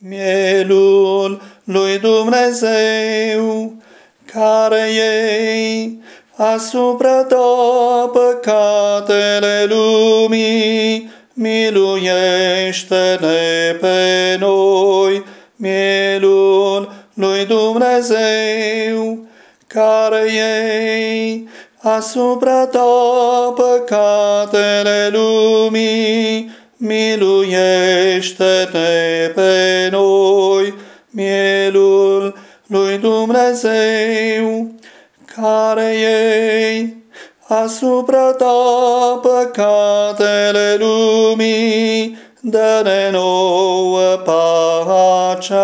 mielul lui Dumnezeu, care ei asupra ta păcatele lumii, miluiește-ne pe noi, mielul lui Dumnezeu, care ei asupra ta păcatele lumii, miluiește-ne pe noi, mielul lui Dumnezeu, care ei asupra ta păcatele lumii, dă-ne nouă pacea.